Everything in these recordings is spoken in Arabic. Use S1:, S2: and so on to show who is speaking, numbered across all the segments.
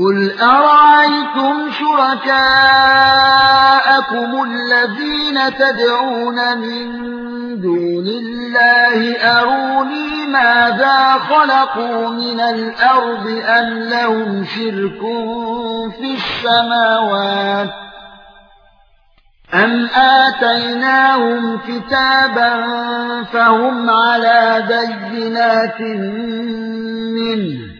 S1: قل ارايتم شركاءكم الذين تدعون من دون الله اروني ماذا خلقوا من الأرض ام لهم شرك في السماوات ام اتيناهم كتابا فهم على بينات منه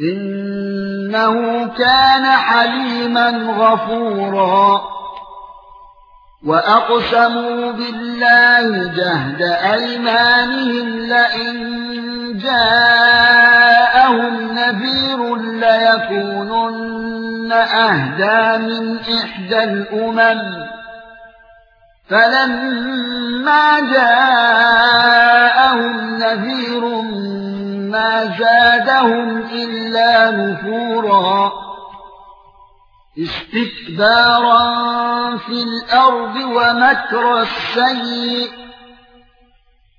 S1: إنه كان حليما غفورا. وأقسموا بالله جهد أيمانهم لئن جاءهم نذير ليكونن أهدى من إحدى الأمم. فلما جاءهم نذير ما زادهم إلا نفورا استكبارا في الأرض ومكر السيء.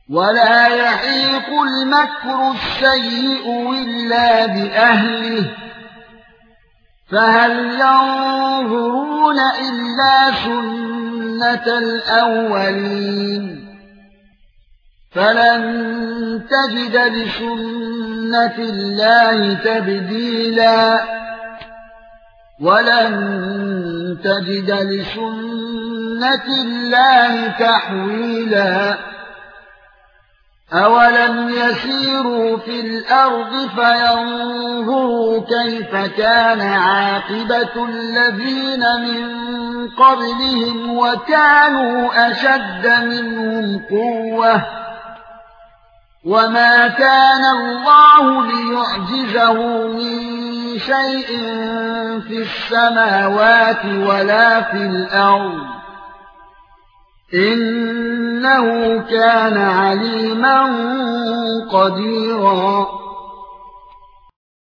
S1: ولا يحيق المكر السيء إلا بأهله. فهل ينظرون إلا سنة الأولين؟ فلن تجد لسنة الله تبديلا ولن تجد لسنة الله تحويلا أولم يسيروا في الأرض فينظروا كيف كان عاقبة الذين من قبلهم وكانوا أشد منهم قوة وما كان الله ليعجزه من شيء في السماوات ولا في الأرض انه كان عليما قديرا